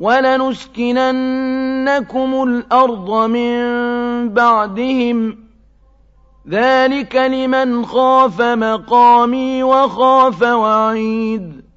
وَلَنُسْكِنَنَّكُمُ الْأَرْضَ مِن بَعْدِهِمْ ۚ. ذَٰلِكَ لِمَنْ خَافَ مَقَامِي وَخَافَ وَعِيدِ.